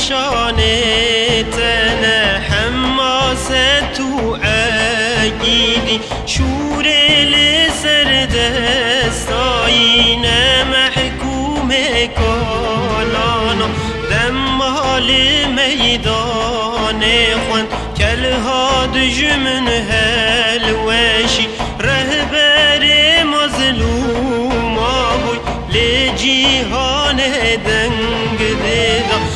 نشانتنا حماست و شور لسر دستاین محکوم کالانا دمال میدان خوان. کلها دجمن هلوشی رهبر مظلوم آبوی لجیهان دنگ دیدم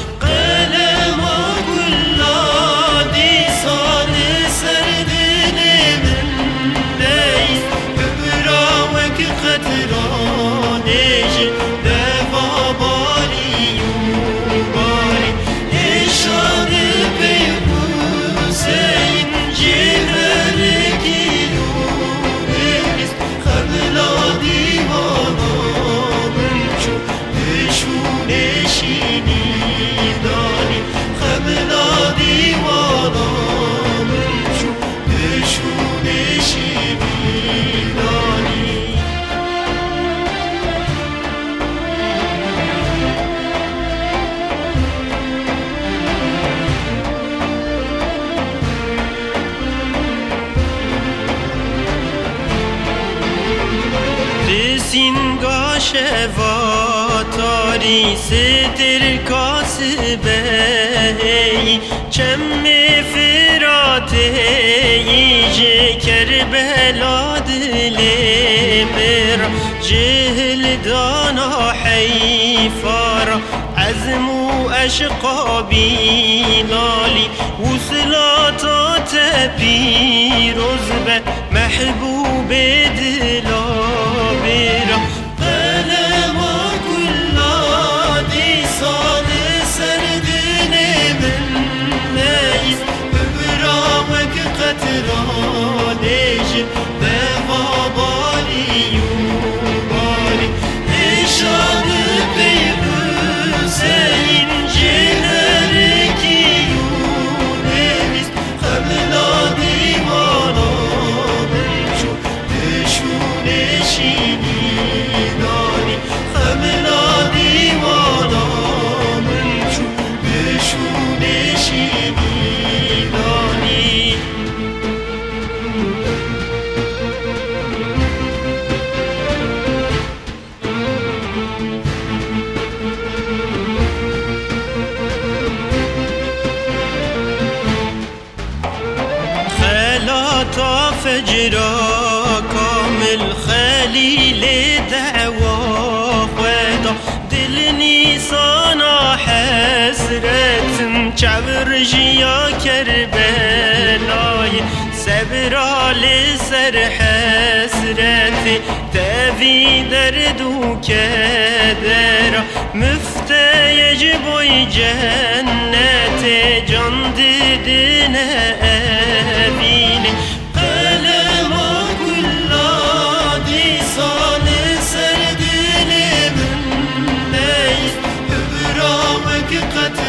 سینگاشه و تاری سدر بهی چم فراته ایجه کر بلاد دل جهل دانا حیفار. عزم و اشقابی بینالی وصلاتا تپی روز به محبوب دلال تا فجرا کامل خلیل دعوا خدا دل نیسانا حسرتم چبر جیا کربلای سبرال سر حسرت تفی درد و کدر مفتیج بوی حقيقة